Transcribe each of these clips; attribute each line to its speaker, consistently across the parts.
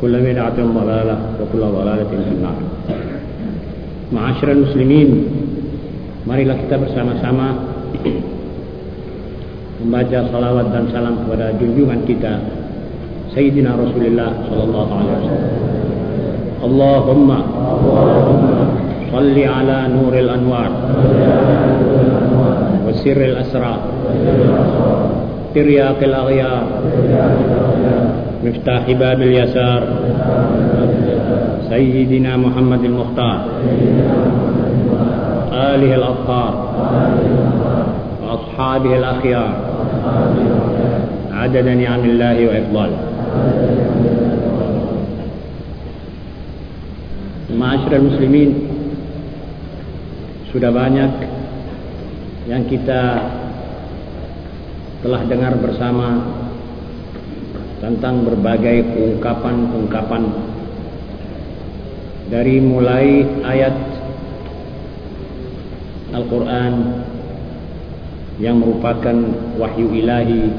Speaker 1: كل بدعة ضلالة وكل ضلالة في النار Ma'asyiral muslimin Marilah kita bersama-sama Membaca salawat dan salam kepada junjungan kita Sayyidina Rasulullah Sallallahu Alaihi Wasallam Allahumma Salli ala nuril anwar Wa sirril asrar Tiryaqil aghyar مفتاح باب اليسار سيدنا محمد المختار آله الأطهار وأصحابه الأخيار عدد نعم الله وإفضاله Ma'asyiral muslimin Sudah banyak Yang kita Telah dengar bersama tentang berbagai ungkapan-ungkapan. Dari mulai ayat Al-Quran yang merupakan wahyu ilahi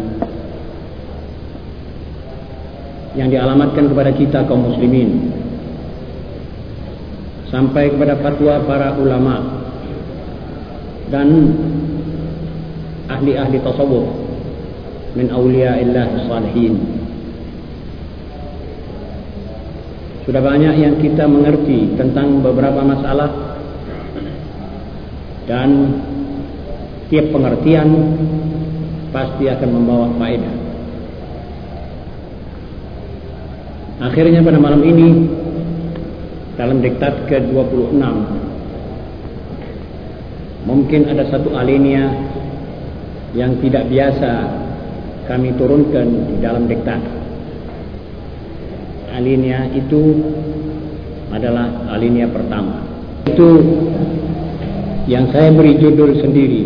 Speaker 1: yang dialamatkan kepada kita kaum muslimin sampai kepada fatwa para ulama dan ahli-ahli tasawuf min awliya'illah salihin Sudah banyak yang kita mengerti tentang beberapa masalah dan tiap pengertian pasti akan membawa faedah. Akhirnya pada malam ini dalam diktat ke-26 mungkin ada satu alinea yang tidak biasa kami turunkan di dalam diktat alinea itu adalah alinea pertama. Itu yang saya beri judul sendiri.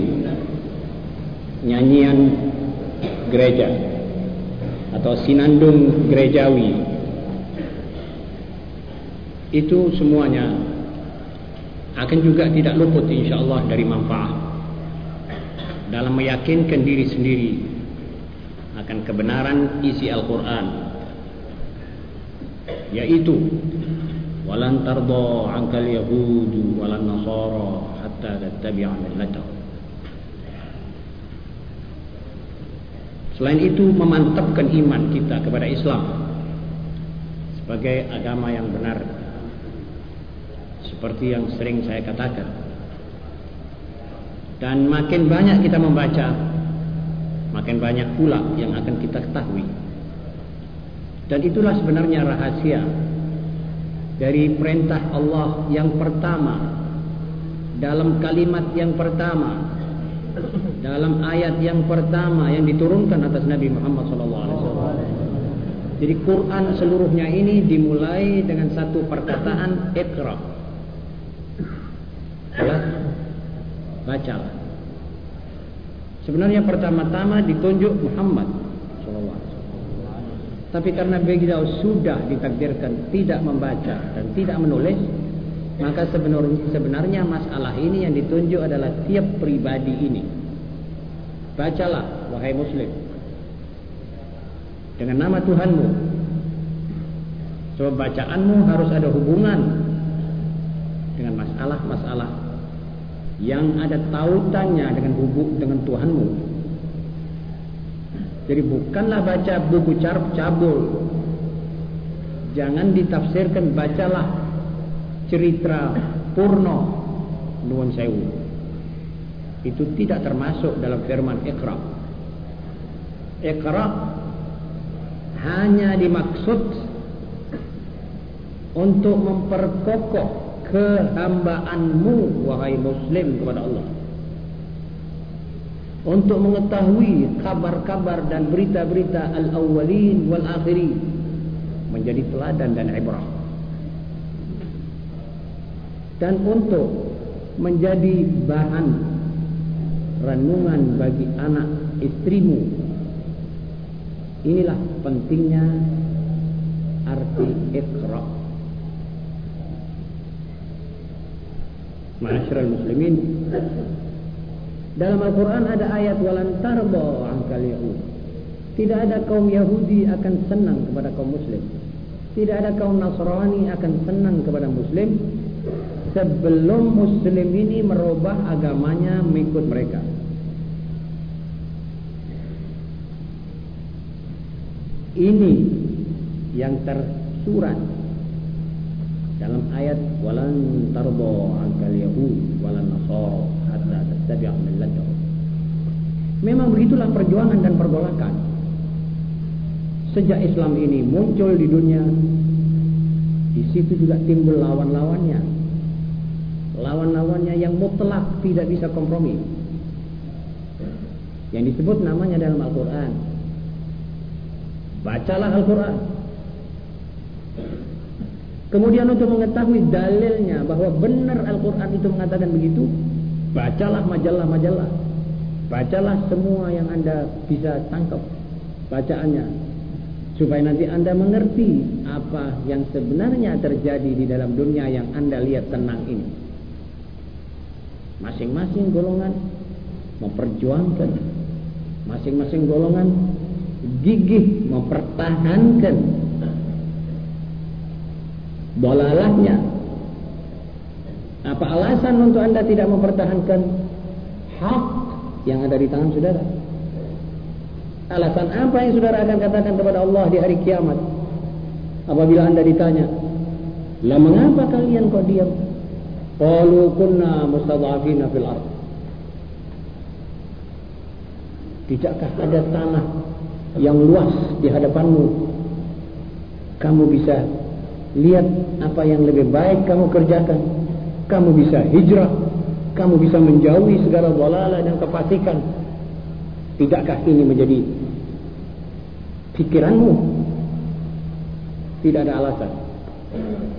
Speaker 1: Nyanyian gereja atau sinandung gerejawi. Itu semuanya akan juga tidak luput insyaallah dari manfaat dalam meyakinkan diri sendiri akan kebenaran isi Al-Qur'an yaitu walan tarda ankal yahudu walan nasara hatta tattabi'a millatahum Selain itu memantapkan iman kita kepada Islam sebagai agama yang benar. Seperti yang sering saya katakan. Dan makin banyak kita membaca, makin banyak pula yang akan kita ketahui. Dan itulah sebenarnya rahasia dari perintah Allah yang pertama dalam kalimat yang pertama dalam ayat yang pertama yang diturunkan atas Nabi Muhammad SAW. Jadi Quran seluruhnya ini dimulai dengan satu perkataan Iqra. Bacalah. Sebenarnya pertama-tama ditunjuk Muhammad tapi karena beliau sudah ditakdirkan tidak membaca dan tidak menulis, maka sebenarnya, masalah ini yang ditunjuk adalah tiap pribadi ini. Bacalah, wahai muslim. Dengan nama Tuhanmu. Sebab bacaanmu harus ada hubungan dengan masalah-masalah yang ada tautannya dengan hubung dengan Tuhanmu. Jadi bukanlah baca buku carp cabul Jangan ditafsirkan bacalah cerita Purno Nuwun Sewu. Itu tidak termasuk dalam firman Iqra. Iqra hanya dimaksud untuk memperkokoh kehambaanmu wahai muslim kepada Allah untuk mengetahui kabar-kabar dan berita-berita al-awwalin wal akhirin menjadi teladan dan ibrah. Dan untuk menjadi bahan renungan bagi anak istrimu inilah pentingnya arti ikhra Ma'asyiral muslimin dalam Al-Quran ada ayat walan tarbo angkal Yahud. Tidak ada kaum Yahudi akan senang kepada kaum Muslim. Tidak ada kaum Nasrani akan senang kepada Muslim sebelum Muslim ini merubah agamanya mengikut mereka. Ini yang tersurat dalam ayat walan tarbo angkal Yahud walan millatahum. Memang begitulah perjuangan dan pergolakan. Sejak Islam ini muncul di dunia, di situ juga timbul lawan-lawannya. Lawan-lawannya yang mutlak tidak bisa kompromi. Yang disebut namanya dalam Al-Quran. Bacalah Al-Quran. Kemudian untuk mengetahui dalilnya bahwa benar Al-Quran itu mengatakan begitu, Bacalah majalah-majalah. Bacalah semua yang Anda bisa tangkap bacaannya. Supaya nanti Anda mengerti apa yang sebenarnya terjadi di dalam dunia yang Anda lihat tenang ini. Masing-masing golongan memperjuangkan. Masing-masing golongan gigih mempertahankan dolalahnya apa alasan untuk anda tidak mempertahankan hak yang ada di tangan saudara? Alasan apa yang saudara akan katakan kepada Allah di hari kiamat? Apabila anda ditanya, lah mengapa kalian kok diam? Qalu kunna mustadhafina fil ard. Tidakkah ada tanah yang luas di hadapanmu? Kamu bisa lihat apa yang lebih baik kamu kerjakan kamu bisa hijrah, kamu bisa menjauhi segala walala dan kefasikan. Tidakkah ini menjadi pikiranmu? Tidak ada alasan.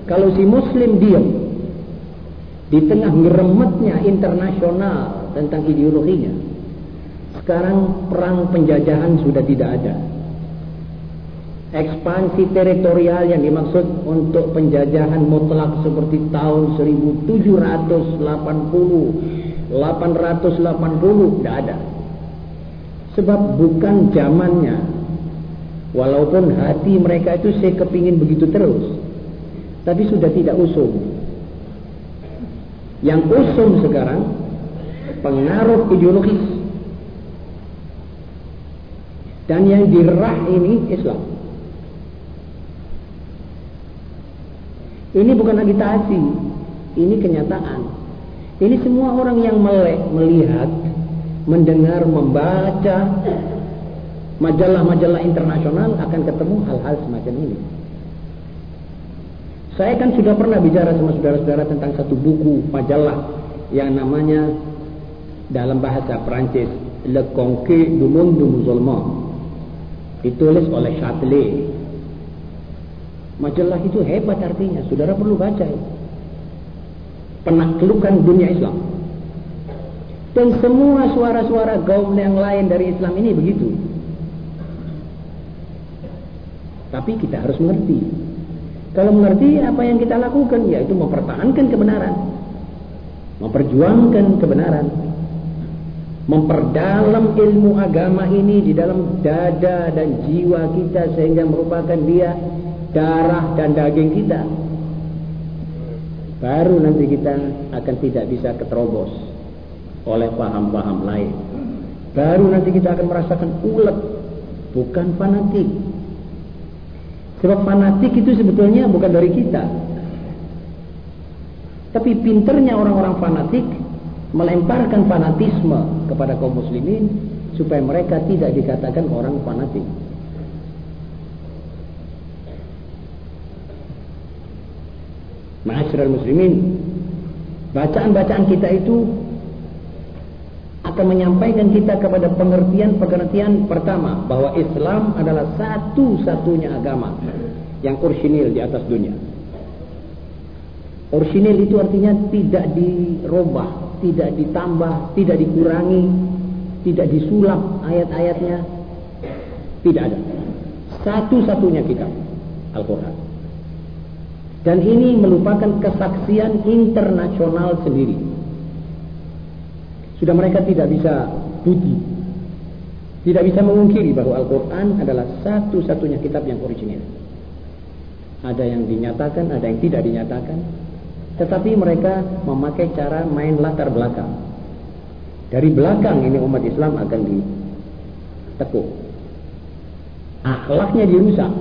Speaker 1: Kalau si muslim diam di tengah ngeremetnya internasional tentang ideologinya, sekarang perang penjajahan sudah tidak ada ekspansi teritorial yang dimaksud untuk penjajahan mutlak seperti tahun 1780 880 tidak ada. Sebab bukan zamannya. Walaupun hati mereka itu saya kepingin begitu terus tapi sudah tidak usum. Yang usum sekarang pengaruh ideologis. Dan yang dirah ini Islam Ini bukan agitasi, ini kenyataan. Ini semua orang yang melek, melihat, mendengar, membaca majalah-majalah internasional akan ketemu hal-hal semacam ini. Saya kan sudah pernah bicara sama saudara-saudara tentang satu buku majalah yang namanya dalam bahasa Prancis Le Conquête du Monde Musulman ditulis oleh Châtelet Majalah itu hebat artinya. Saudara perlu baca. Penaklukan dunia Islam. Dan semua suara-suara kaum yang lain dari Islam ini begitu. Tapi kita harus mengerti. Kalau mengerti apa yang kita lakukan, yaitu mempertahankan kebenaran. Memperjuangkan kebenaran. Memperdalam ilmu agama ini di dalam dada dan jiwa kita sehingga merupakan dia darah dan daging kita baru nanti kita akan tidak bisa keterobos oleh paham-paham lain baru nanti kita akan merasakan ulet bukan fanatik
Speaker 2: Sebab fanatik itu sebetulnya bukan dari kita. Tapi pinternya orang-orang fanatik melemparkan fanatisme kepada kaum muslimin supaya mereka tidak dikatakan orang fanatik. Ma'asyiral muslimin, bacaan-bacaan kita itu akan menyampaikan kita kepada pengertian-pengertian pertama bahwa Islam adalah satu-satunya agama yang orisinil di atas dunia. Orisinil itu artinya tidak dirubah, tidak ditambah, tidak dikurangi, tidak disulap ayat-ayatnya. Tidak ada. Satu-satunya kitab Al-Quran. Dan ini merupakan kesaksian internasional sendiri. Sudah mereka tidak bisa putih. Tidak bisa mengungkiri bahwa Al-Quran adalah satu-satunya kitab yang original. Ada yang dinyatakan, ada yang tidak dinyatakan. Tetapi mereka memakai cara main latar belakang. Dari belakang ini umat Islam akan ditekuk. Akhlaknya dirusak.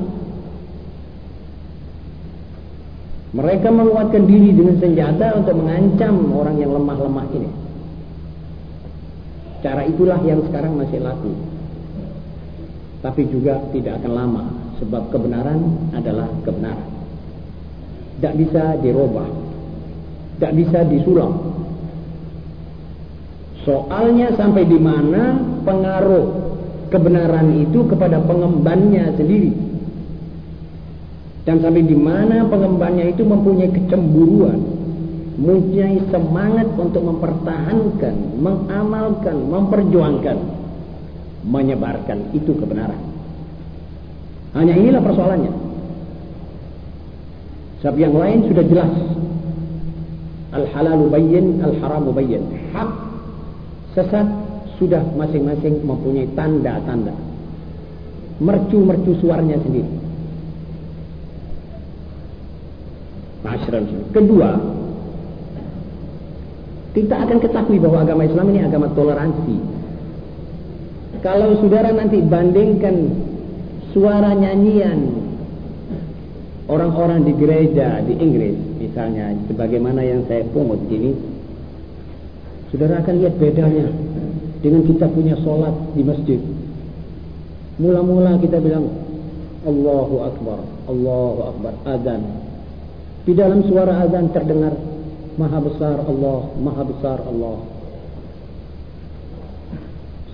Speaker 2: Mereka menguatkan diri dengan senjata untuk mengancam orang yang lemah-lemah ini. Cara itulah yang sekarang masih laku. Tapi juga tidak akan lama. Sebab kebenaran adalah kebenaran. Tidak bisa dirubah. Tidak bisa disulam. Soalnya sampai di mana pengaruh kebenaran itu kepada pengembannya sendiri. Dan sampai di mana pengembannya itu mempunyai kecemburuan, mempunyai semangat untuk mempertahankan, mengamalkan, memperjuangkan, menyebarkan itu kebenaran. Hanya inilah persoalannya. Sebab yang lain sudah jelas. Al-halalu bayyin, al-haramu bayyin. Hak sesat sudah masing-masing mempunyai tanda-tanda. Mercu-mercu suaranya sendiri. Kedua, kita akan ketahui bahwa agama Islam ini agama toleransi. Kalau saudara nanti bandingkan suara nyanyian orang-orang di gereja di Inggris, misalnya, sebagaimana yang saya pungut ini, saudara akan lihat bedanya dengan kita punya sholat di masjid. Mula-mula kita bilang Allahu Akbar, Allahu Akbar, azan, di dalam suara azan terdengar Maha besar Allah, Maha besar Allah.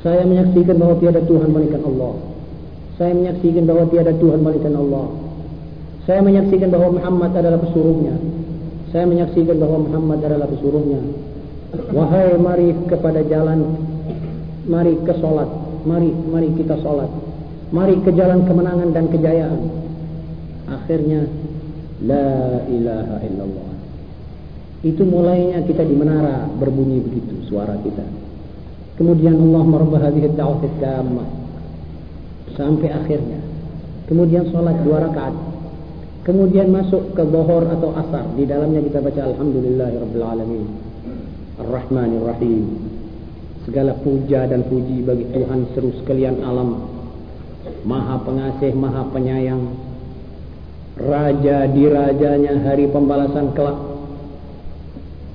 Speaker 2: Saya menyaksikan bahwa tiada Tuhan melainkan Allah. Saya menyaksikan bahwa tiada Tuhan melainkan Allah. Saya menyaksikan bahwa Muhammad adalah pesuruhnya. Saya menyaksikan bahwa Muhammad adalah pesuruhnya. Wahai mari kepada jalan Mari ke solat Mari, mari kita solat Mari ke jalan kemenangan dan kejayaan Akhirnya La ilaha illallah. Itu mulainya kita di menara berbunyi begitu suara kita. Kemudian Allah merubah hadhihi da'wah sampai akhirnya. Kemudian salat dua rakaat. Kemudian masuk ke bohor atau asar. Di dalamnya kita baca Alhamdulillahirabbil alamin. Ar-Rahmanir Rahim. Segala puja dan puji bagi Tuhan seru sekalian alam. Maha pengasih, maha penyayang, Raja di rajanya hari pembalasan kelak.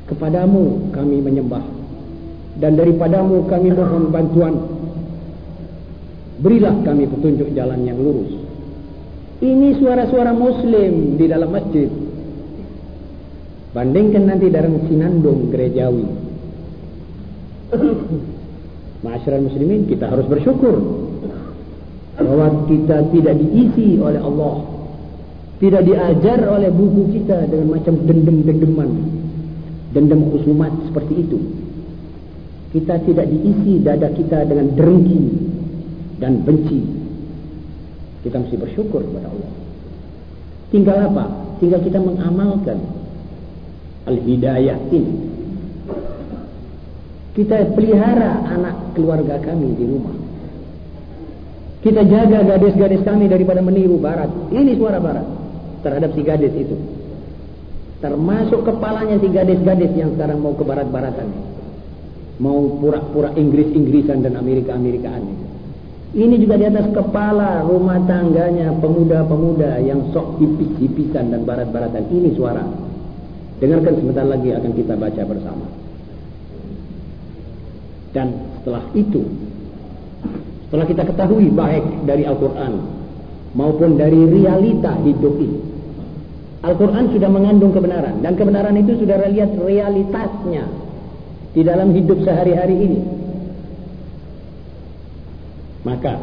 Speaker 2: Kepadamu kami menyembah. Dan daripadamu kami mohon bantuan. Berilah kami petunjuk jalan yang lurus. Ini suara-suara muslim di dalam masjid. Bandingkan nanti dalam sinandung gerejawi. Masyarakat muslimin kita harus bersyukur bahwa kita tidak diisi oleh Allah tidak diajar oleh buku kita dengan macam dendam-dendaman. Dendam khusumat seperti itu. Kita tidak diisi dada kita dengan derengki dan benci. Kita mesti bersyukur kepada Allah. Tinggal apa? Tinggal kita mengamalkan al-hidayah ini. Kita pelihara anak keluarga kami di rumah. Kita jaga gadis-gadis kami daripada meniru barat. Ini suara barat terhadap si gadis itu. Termasuk kepalanya si gadis-gadis yang sekarang mau ke barat-baratan. Mau pura-pura Inggris-Inggrisan dan Amerika-Amerikaan. Ini juga di atas kepala rumah tangganya pemuda-pemuda yang sok hipis-hipisan dan barat-baratan. Ini suara. Dengarkan sebentar lagi akan kita baca bersama. Dan setelah itu, setelah kita ketahui baik dari Al-Quran maupun dari realita hidup ini, Al-Quran sudah mengandung kebenaran dan kebenaran itu sudah lihat realitasnya di dalam hidup sehari-hari ini. Maka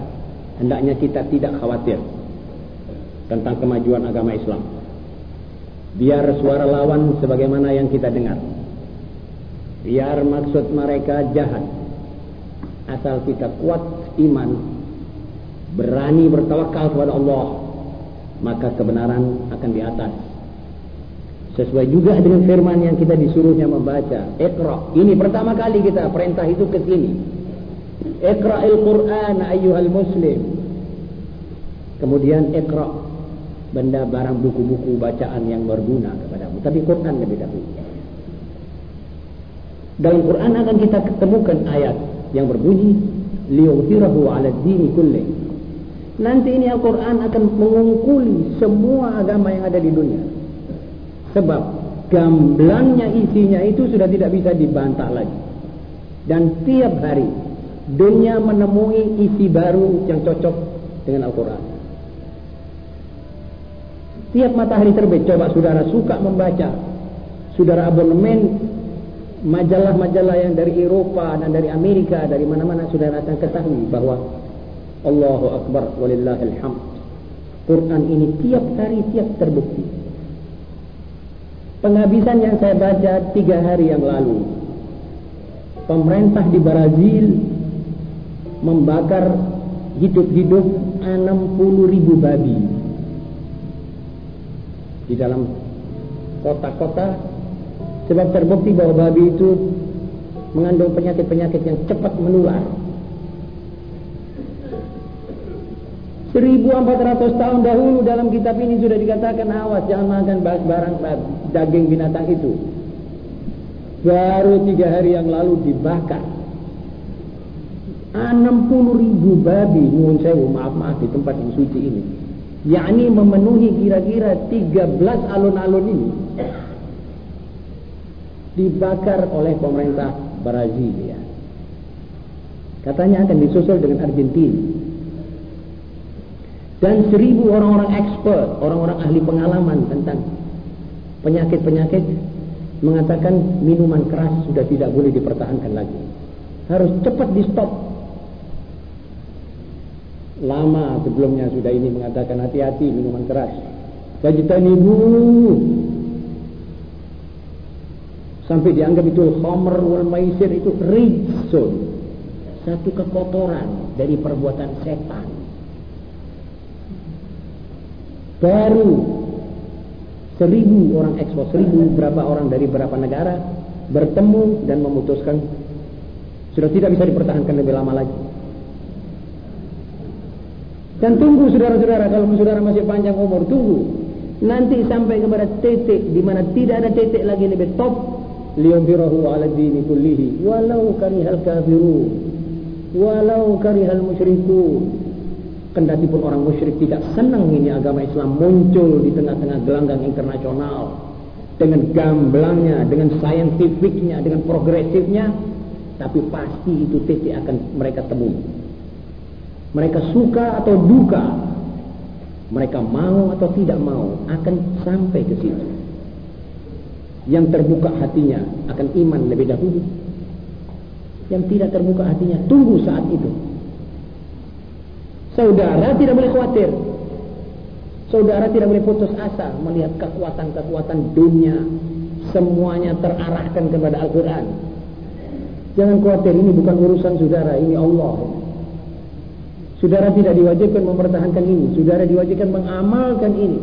Speaker 2: hendaknya kita tidak khawatir tentang kemajuan agama Islam. Biar suara lawan sebagaimana yang kita dengar. Biar maksud mereka jahat. Asal kita kuat iman, berani bertawakal kepada Allah, maka kebenaran akan di atas. Sesuai juga dengan firman yang kita disuruhnya membaca. Iqra. Ini pertama kali kita perintah itu ke sini. Iqra'il Qur'an ayyuhal muslim. Kemudian iqra benda barang buku-buku bacaan yang berguna kepadamu. Tapi Quran lebih dahulu. Dalam Quran akan kita ketemukan ayat yang berbunyi liyuhirahu 'ala dini kulli. Nanti ini Al-Quran akan mengungkuli semua agama yang ada di dunia. Sebab gamblangnya isinya itu sudah tidak bisa dibantah lagi. Dan tiap hari dunia menemui isi baru yang cocok dengan Al-Quran. Tiap matahari terbit, coba saudara suka membaca, saudara abonemen majalah-majalah yang dari Eropa dan dari Amerika, dari mana-mana saudara akan ketahui bahwa Allahu Akbar walillahil hamd. Quran ini tiap hari tiap terbukti. Penghabisan yang saya baca tiga hari yang lalu, pemerintah di Brazil membakar hidup-hidup 60 ribu babi. Di dalam kota-kota sebab terbukti bahwa babi itu mengandung penyakit-penyakit yang cepat menular. 1400 tahun dahulu dalam kitab ini sudah dikatakan awas jangan makan barang daging binatang itu. Baru tiga hari yang lalu dibakar. 60 ribu babi nyuwun sewu maaf maaf di tempat yang suci ini. Yakni memenuhi kira-kira 13 alun-alun ini. Dibakar oleh pemerintah Brazil. Ya. katanya akan disusul dengan Argentina. Dan seribu orang-orang expert orang-orang ahli pengalaman tentang penyakit-penyakit mengatakan minuman keras sudah tidak boleh dipertahankan lagi harus cepat di stop lama sebelumnya sudah ini mengatakan hati-hati minuman keras. ibu sampai dianggap itu khamr wal maisir itu rijsun satu kekotoran dari perbuatan setan. Baru seribu orang ekspor, seribu berapa orang dari berapa negara bertemu dan memutuskan sudah tidak bisa dipertahankan lebih lama lagi. Dan tunggu saudara-saudara kalau saudara masih panjang umur tunggu. Nanti sampai kepada titik di mana tidak ada titik lagi lebih top. Liyumfirahu ala dini kullihi. Walau karihal kafirun. Walau karihal musyrikun kendati pun orang musyrik tidak senang ini agama Islam muncul di tengah-tengah gelanggang internasional dengan gamblangnya, dengan saintifiknya, dengan progresifnya tapi pasti itu titik akan mereka temui mereka suka atau duka, mereka mau atau tidak mau akan sampai ke situ. Yang terbuka hatinya akan iman lebih dahulu. Yang tidak terbuka hatinya tunggu saat itu. Saudara tidak boleh khawatir. Saudara tidak boleh putus asa melihat kekuatan-kekuatan dunia semuanya terarahkan kepada Al-Quran. Jangan khawatir, ini bukan urusan saudara, ini Allah. Saudara tidak diwajibkan mempertahankan ini. Saudara diwajibkan mengamalkan ini.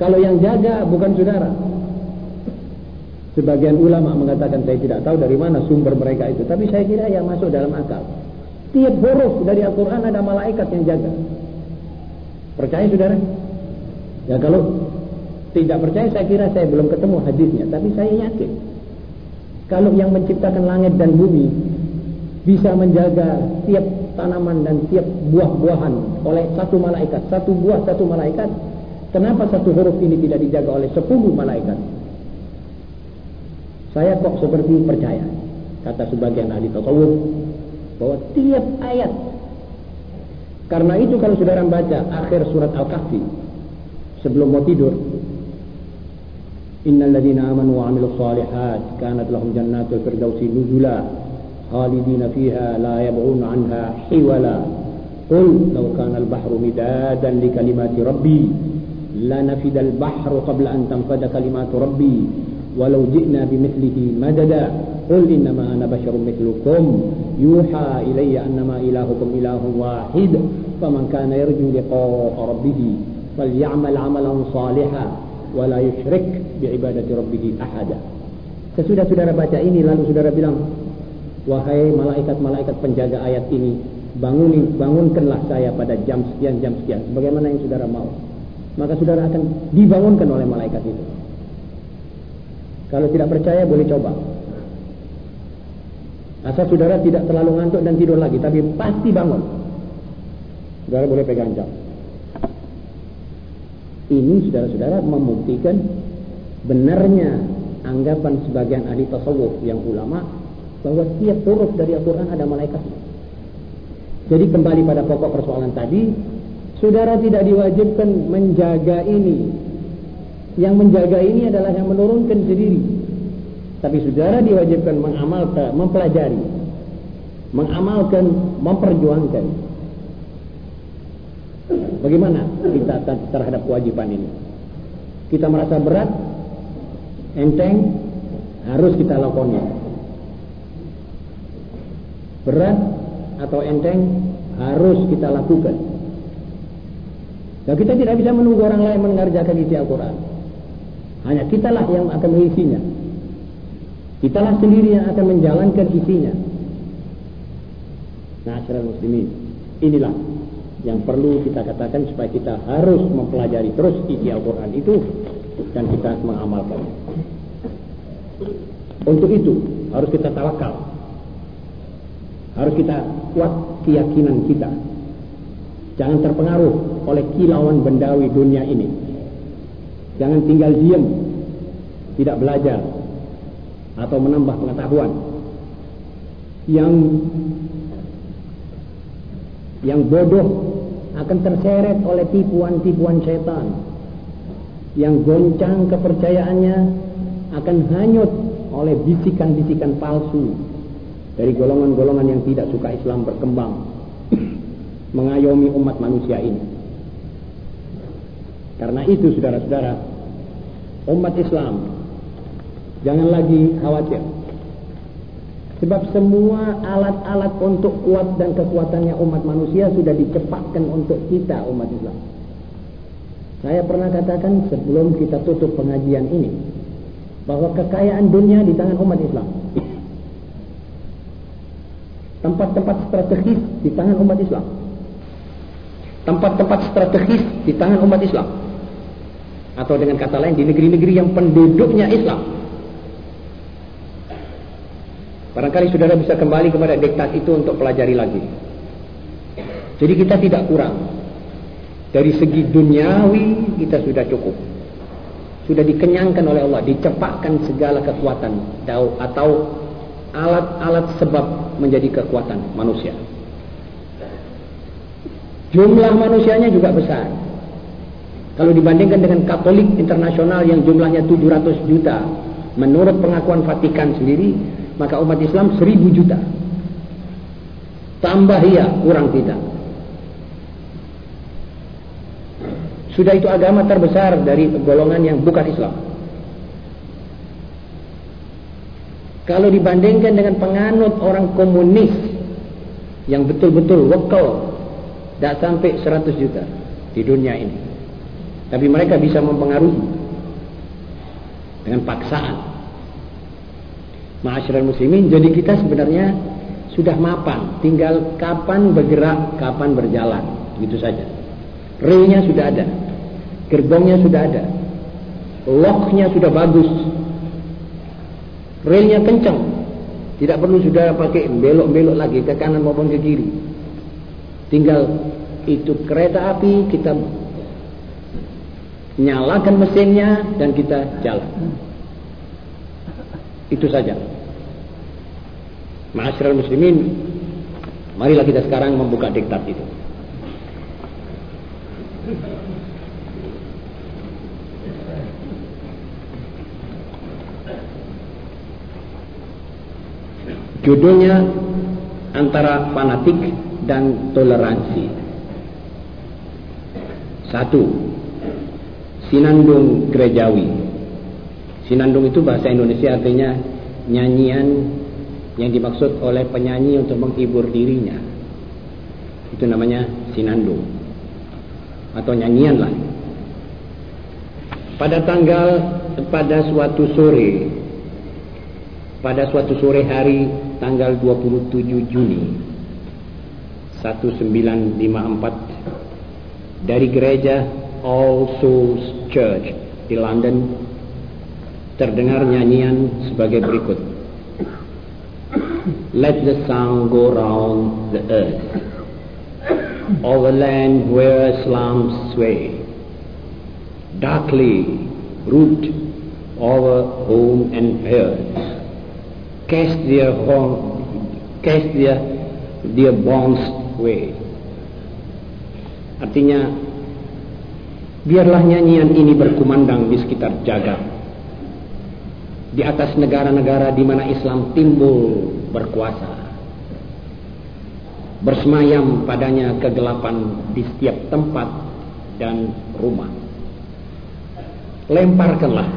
Speaker 2: Kalau yang jaga bukan saudara. Sebagian ulama mengatakan saya tidak tahu dari mana sumber mereka itu. Tapi saya kira yang masuk dalam akal. Tiap huruf dari Al-Quran ada malaikat yang jaga. Percaya saudara? Ya kalau tidak percaya saya kira saya belum ketemu hadisnya. Tapi saya yakin. Kalau yang menciptakan langit dan bumi bisa menjaga tiap tanaman dan tiap buah-buahan oleh satu malaikat, satu buah satu malaikat, kenapa satu huruf ini tidak dijaga oleh sepuluh malaikat? Saya kok seperti percaya, kata sebagian ahli tasawuf, bahwa tiap ayat. Karena itu kalau saudara baca akhir surat Al-Kahfi sebelum mau tidur Innal ladzina amanu wa 'amilus solihat kanat lahum jannatul firdausi nuzula khalidina fiha la yabghun 'anha hiwala. Qul law kana al-bahru midadan li kalimati rabbi lanafida al-bahru qabla an tanfada kalimatu rabbi walau ji'na bimithlihi innama ana basharun mithlukum. Yuha ilayya annama ilahukum ilahun wahid. Faman kana yarju liqa'a rabbih falyamal 'amalan salihan wa la yusyrik bi'ibadati rabbih ahada. Sesudah saudara baca ini lalu saudara bilang wahai malaikat-malaikat penjaga ayat ini bangunin bangunkanlah saya pada jam sekian jam sekian. Bagaimana yang saudara mau. Maka saudara akan dibangunkan oleh malaikat itu. Kalau tidak percaya boleh coba asal saudara tidak terlalu ngantuk dan tidur lagi tapi pasti bangun saudara boleh pegang jam ini saudara-saudara membuktikan benarnya anggapan sebagian ahli tasawuf yang ulama bahwa setiap huruf dari Al-Quran ada malaikat. Jadi kembali pada pokok persoalan tadi, saudara tidak diwajibkan menjaga ini. Yang menjaga ini adalah yang menurunkan sendiri. Tapi saudara diwajibkan mengamalkan, mempelajari, mengamalkan, memperjuangkan. Bagaimana kita terhadap kewajiban ini? Kita merasa berat, enteng, harus kita lakukan berat atau enteng harus kita lakukan. Dan kita tidak bisa menunggu orang lain mengerjakan isi Al-Quran. Hanya kitalah yang akan mengisinya. Kitalah sendiri yang akan menjalankan isinya. Nah, muslimin, inilah yang perlu kita katakan supaya kita harus mempelajari terus isi Al-Quran itu dan kita mengamalkan. Untuk itu harus kita tawakal harus kita kuat keyakinan kita. Jangan terpengaruh oleh kilauan bendawi dunia ini. Jangan tinggal diam, tidak belajar atau menambah pengetahuan. Yang yang bodoh akan terseret oleh tipuan-tipuan setan. Yang goncang kepercayaannya akan hanyut oleh bisikan-bisikan palsu dari golongan-golongan yang tidak suka Islam berkembang mengayomi umat manusia ini. Karena itu saudara-saudara, umat Islam jangan lagi khawatir. Sebab semua alat-alat untuk kuat dan kekuatannya umat manusia sudah dicepatkan untuk kita umat Islam. Saya pernah katakan sebelum kita tutup pengajian ini bahwa kekayaan dunia di tangan umat Islam tempat-tempat strategis di tangan umat Islam. Tempat-tempat strategis di tangan umat Islam. Atau dengan kata lain di negeri-negeri yang penduduknya Islam. Barangkali saudara bisa kembali kepada diktat itu untuk pelajari lagi. Jadi kita tidak kurang. Dari segi duniawi kita sudah cukup. Sudah dikenyangkan oleh Allah, dicepakkan segala kekuatan atau alat-alat sebab menjadi kekuatan manusia. Jumlah manusianya juga besar. Kalau dibandingkan dengan Katolik internasional yang jumlahnya 700 juta, menurut pengakuan Vatikan sendiri, maka umat Islam 1000 juta. Tambah ya, kurang tidak. Sudah itu agama terbesar dari golongan yang bukan Islam. Kalau dibandingkan dengan penganut orang komunis yang betul-betul lokal, tidak sampai 100 juta di dunia ini. Tapi mereka bisa mempengaruhi dengan paksaan. Ma'asyiral muslimin, jadi kita sebenarnya sudah mapan, tinggal kapan bergerak, kapan berjalan, gitu saja. Relnya sudah ada, gerbongnya sudah ada, locknya sudah bagus, relnya kencang, Tidak perlu sudah pakai belok-belok lagi ke kanan maupun ke kiri. Tinggal itu kereta api kita nyalakan mesinnya dan kita jalan. Itu saja. Ma'asyiral muslimin, marilah kita sekarang membuka diktat itu. Judulnya antara fanatik dan toleransi. Satu, Sinandung Gerejawi. Sinandung itu bahasa Indonesia artinya nyanyian yang dimaksud oleh penyanyi untuk menghibur dirinya. Itu namanya Sinandung. Atau nyanyian lah. Pada tanggal, pada suatu sore, pada suatu sore hari tanggal 27 Juni 1954 dari gereja All Souls Church di London terdengar nyanyian sebagai berikut Let the sound go round the earth the land where slums sway Darkly root over home and earth cast their home, cast their their bonds away. Artinya, biarlah nyanyian ini berkumandang di sekitar jagat. Di atas negara-negara di mana Islam timbul berkuasa. Bersemayam padanya kegelapan di setiap tempat dan rumah. Lemparkanlah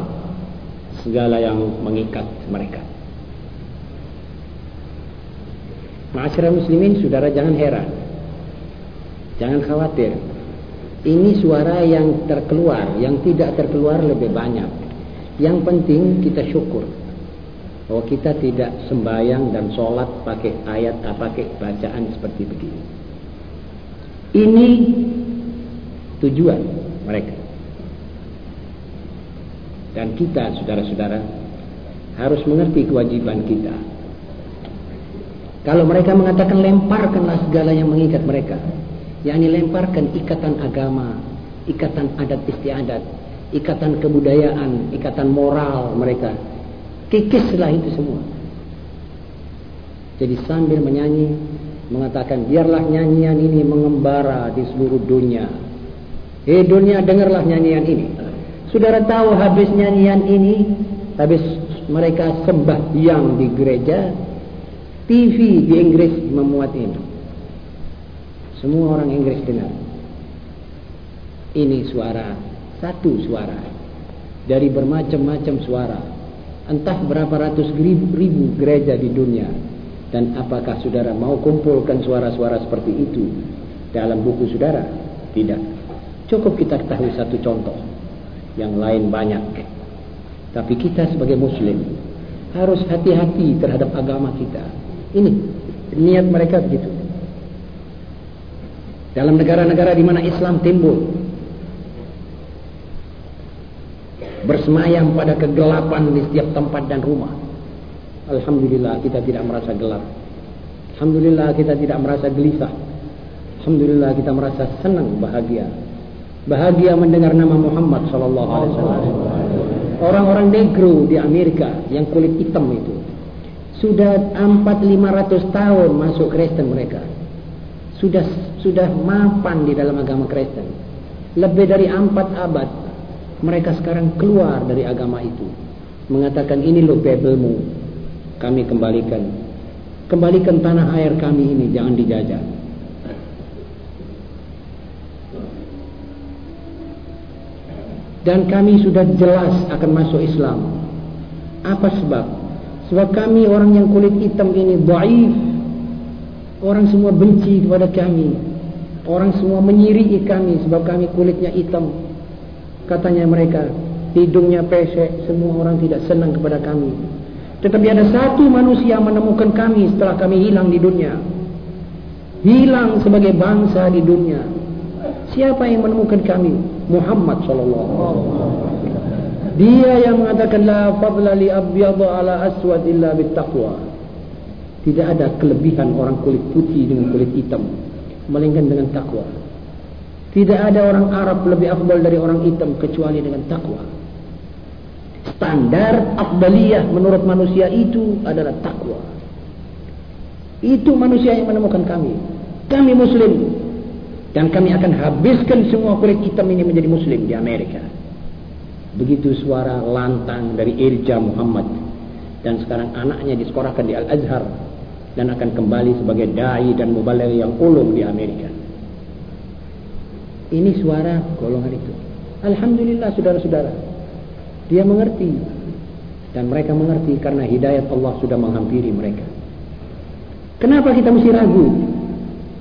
Speaker 2: segala yang mengikat mereka. Masyarakat muslimin, saudara jangan heran. Jangan khawatir. Ini suara yang terkeluar, yang tidak terkeluar lebih banyak. Yang penting kita syukur. Bahwa kita tidak sembahyang dan sholat pakai ayat, pakai bacaan seperti begini. Ini tujuan mereka. Dan kita, saudara-saudara, harus mengerti kewajiban kita kalau mereka mengatakan lemparkanlah segala yang mengikat mereka. yakni lemparkan ikatan agama, ikatan adat istiadat, ikatan kebudayaan, ikatan moral mereka. Kikislah itu semua. Jadi sambil menyanyi mengatakan biarlah nyanyian ini mengembara di seluruh dunia. Hei dunia dengarlah nyanyian ini. Saudara tahu habis nyanyian ini, habis mereka sembah yang di gereja, TV di Inggris memuat ini. Semua orang Inggris dengar. Ini suara, satu suara. Dari bermacam-macam suara. Entah berapa ratus ribu, ribu gereja di dunia. Dan apakah saudara mau kumpulkan suara-suara seperti itu dalam buku saudara? Tidak. Cukup kita ketahui satu contoh. Yang lain banyak. Tapi kita sebagai muslim harus hati-hati terhadap agama kita. Ini niat mereka begitu. Dalam negara-negara di mana Islam timbul, bersemayam pada kegelapan di setiap tempat dan rumah. Alhamdulillah kita tidak merasa gelap. Alhamdulillah kita tidak merasa gelisah. Alhamdulillah kita merasa senang, bahagia. Bahagia mendengar nama Muhammad sallallahu alaihi wasallam. Orang-orang negro di Amerika yang kulit hitam itu sudah 4-500 tahun masuk Kristen mereka. Sudah sudah mapan di dalam agama Kristen. Lebih dari 4 abad mereka sekarang keluar dari agama itu. Mengatakan ini loh Bibelmu. Kami kembalikan. Kembalikan tanah air kami ini jangan dijajah. Dan kami sudah jelas akan masuk Islam. Apa sebab? Sebab kami orang yang kulit hitam ini Daif Orang semua benci kepada kami Orang semua menyiri kami Sebab kami kulitnya hitam Katanya mereka Hidungnya pesek Semua orang tidak senang kepada kami Tetapi ada satu manusia menemukan kami Setelah kami hilang di dunia Hilang sebagai bangsa di dunia Siapa yang menemukan kami? Muhammad sallallahu alaihi wasallam. Dia yang mengatakan la fadla li abyad ala aswad illa bittaqwa. Tidak ada kelebihan orang kulit putih dengan kulit hitam. Melainkan dengan takwa. Tidak ada orang Arab lebih afdal dari orang hitam kecuali dengan takwa. Standar afdaliyah menurut manusia itu adalah takwa. Itu manusia yang menemukan kami. Kami muslim. Dan kami akan habiskan semua kulit hitam ini menjadi muslim di Amerika. Begitu suara lantang dari Irja Muhammad. Dan sekarang anaknya disekolahkan di Al-Azhar. Dan akan kembali sebagai da'i dan mubalir yang ulum di Amerika. Ini suara golongan itu. Alhamdulillah saudara-saudara. Dia mengerti. Dan mereka mengerti karena hidayat Allah sudah menghampiri mereka. Kenapa kita mesti ragu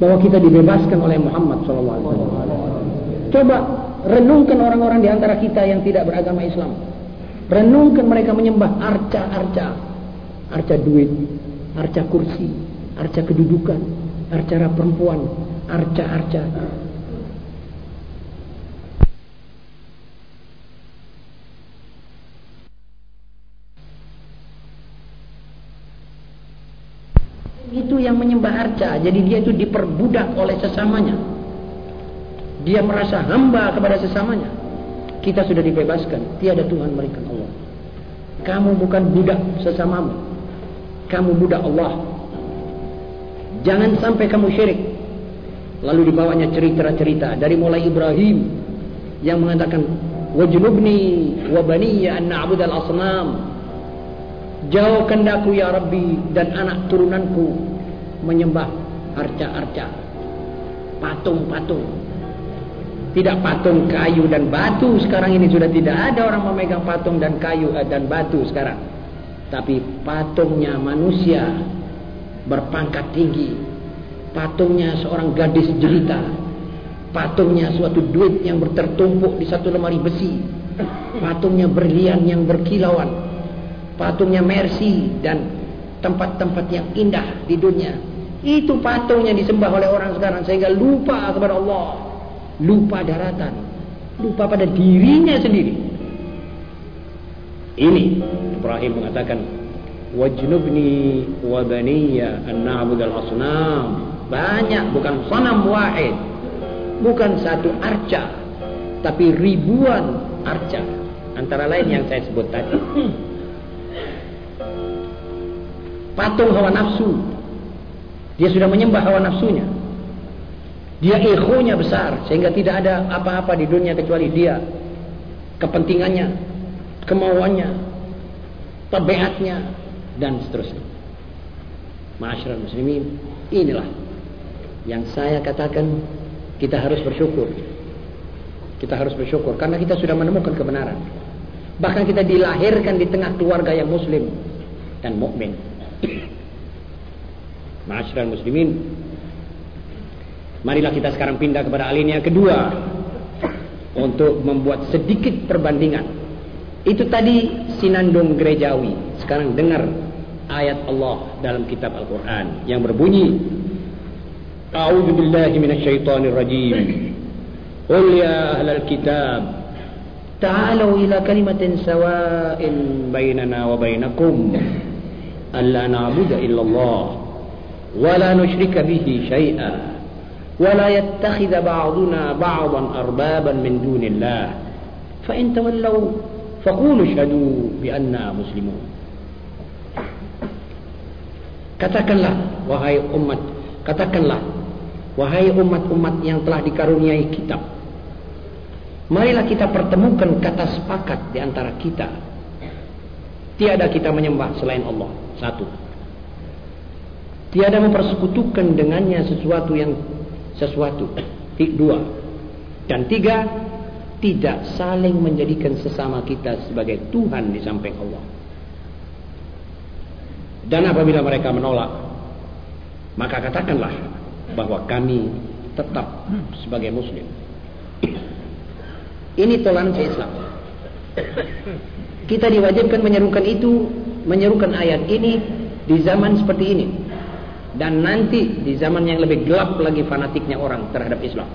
Speaker 2: bahwa kita dibebaskan oleh Muhammad SAW? Coba renungkan orang-orang di antara kita yang tidak beragama Islam. Renungkan mereka menyembah arca-arca. Arca duit, arca kursi, arca kedudukan, arca perempuan, arca-arca. Itu yang arca. Jadi dia itu diperbudak oleh sesamanya. Dia merasa hamba kepada sesamanya. Kita sudah dibebaskan. Tiada Tuhan melainkan Allah. Kamu bukan budak sesamamu. Kamu budak Allah. Jangan sampai kamu syirik. Lalu dibawanya cerita-cerita dari mulai Ibrahim yang mengatakan wajnubni wa baniya an asnam Jauhkan aku ya Rabbi dan anak turunanku menyembah arca-arca. Patung-patung. Tidak patung kayu dan batu sekarang ini sudah tidak ada orang memegang patung dan kayu eh, dan batu sekarang. Tapi patungnya manusia berpangkat tinggi. Patungnya seorang gadis jelita. Patungnya suatu duit yang bertertumpuk di satu lemari besi. Patungnya berlian yang berkilauan patungnya Mercy dan tempat-tempat yang indah di dunia. Itu patung yang disembah oleh orang sekarang sehingga lupa kepada Allah, lupa daratan, lupa pada dirinya sendiri. Ini Ibrahim mengatakan wajnubni wa baniya an na'budal asnam. Banyak bukan sanam wahid. Bukan satu arca, tapi ribuan arca. Antara lain yang saya sebut tadi. Patung hawa nafsu. Dia sudah menyembah hawa nafsunya. Dia egonya besar sehingga tidak ada apa-apa di dunia kecuali dia. Kepentingannya, kemauannya, tabiatnya dan seterusnya. Masyarakat muslimin, inilah yang saya katakan kita harus bersyukur. Kita harus bersyukur karena kita sudah menemukan kebenaran. Bahkan kita dilahirkan di tengah keluarga yang muslim dan mukmin. Ma'asyiral muslimin Marilah kita sekarang pindah kepada alinea kedua Untuk membuat sedikit perbandingan. Itu tadi sinandung gerejawi. Sekarang dengar ayat Allah dalam kitab Al-Quran Yang berbunyi A'udhu billahi minasyaitanir rajim Qul ya ahlal kitab Ta'alau ila kalimatin sawa'in bainana wa bainakum ألا نعبد إلا الله ولا نشرك به شيئا ولا يتخذ بعضنا بعضا أربابا من دون الله فإن تولوا فقولوا اشهدوا بأننا مسلمون Katakanlah wahai umat Katakanlah wahai umat-umat yang telah dikaruniai kitab Marilah kita pertemukan kata sepakat di antara kita Tiada kita menyembah selain Allah satu. Tiada mempersekutukan dengannya sesuatu yang sesuatu. Dua. Dan tiga, tidak saling menjadikan sesama kita sebagai Tuhan di samping Allah. Dan apabila mereka menolak, maka katakanlah bahwa kami tetap sebagai muslim. Ini toleransi Islam. Kita diwajibkan menyerukan itu menyerukan ayat ini di zaman seperti ini dan nanti di zaman yang lebih gelap lagi fanatiknya orang terhadap Islam.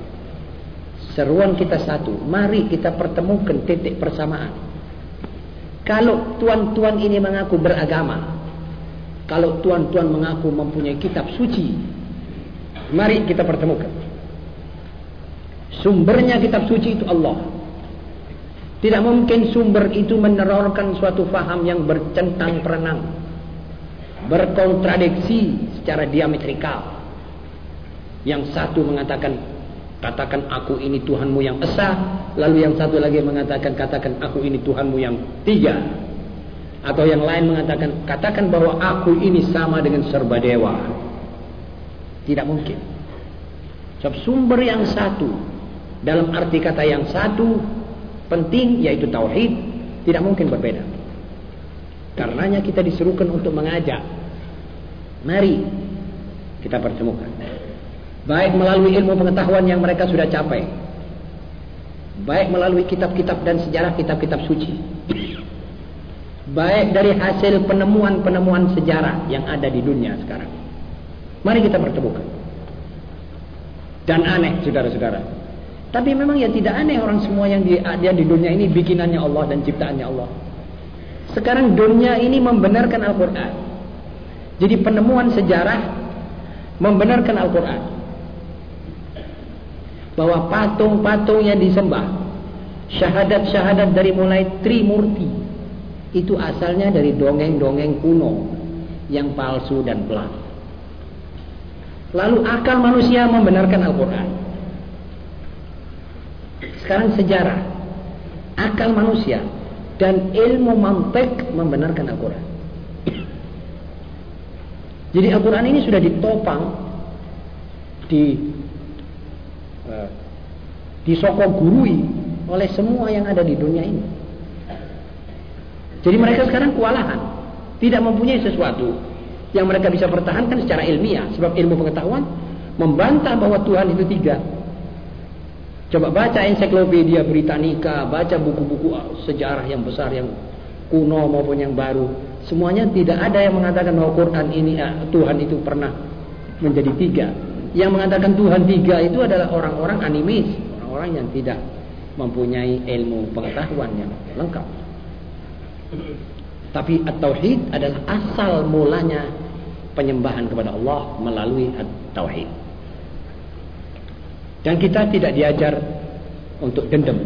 Speaker 2: Seruan kita satu, mari kita pertemukan titik persamaan. Kalau tuan-tuan ini mengaku beragama, Kalau tuan-tuan mengaku mempunyai kitab suci, mari kita pertemukan. Sumbernya kitab suci itu Allah. Tidak mungkin sumber itu menerorkan suatu faham yang bercentang perenang. Berkontradiksi secara diametrikal. Yang satu mengatakan, katakan aku ini Tuhanmu yang esa. Lalu yang satu lagi mengatakan, katakan aku ini Tuhanmu yang tiga. Atau yang lain mengatakan, katakan bahwa aku ini sama dengan serba dewa. Tidak mungkin. Sebab sumber yang satu, dalam arti kata yang satu, penting yaitu tauhid tidak mungkin berbeda. Karenanya kita disuruhkan untuk mengajak. Mari kita pertemukan. Baik melalui ilmu pengetahuan yang mereka sudah capai. Baik melalui kitab-kitab dan sejarah kitab-kitab suci. Baik dari hasil penemuan-penemuan sejarah yang ada di dunia sekarang. Mari kita pertemukan. Dan aneh saudara-saudara. Tapi memang ya tidak aneh orang semua yang ada di dunia ini bikinannya Allah dan ciptaannya Allah. Sekarang dunia ini membenarkan Al-Quran. Jadi penemuan sejarah membenarkan Al-Quran. Bahwa patung-patung yang disembah. Syahadat-syahadat dari mulai Trimurti. Itu asalnya dari dongeng-dongeng kuno. Yang palsu dan pelan. Lalu akal manusia membenarkan Al-Quran. Sekarang sejarah, akal manusia dan ilmu mantek membenarkan Al-Quran. Jadi Al-Quran ini sudah ditopang di uh, disokogurui oleh semua yang ada di dunia ini. Jadi mereka sekarang kewalahan, tidak mempunyai sesuatu yang mereka bisa pertahankan secara ilmiah, sebab ilmu pengetahuan membantah bahwa Tuhan itu tiga. Coba baca ensiklopedia Britannica, baca buku-buku sejarah yang besar yang kuno maupun yang baru. Semuanya tidak ada yang mengatakan bahwa Quran ini ah, Tuhan itu pernah menjadi tiga. Yang mengatakan Tuhan tiga itu adalah orang-orang animis, orang-orang yang tidak mempunyai ilmu pengetahuan yang lengkap. Tapi at-tauhid adalah asal mulanya penyembahan kepada Allah melalui at-tauhid. Dan kita tidak diajar untuk dendam.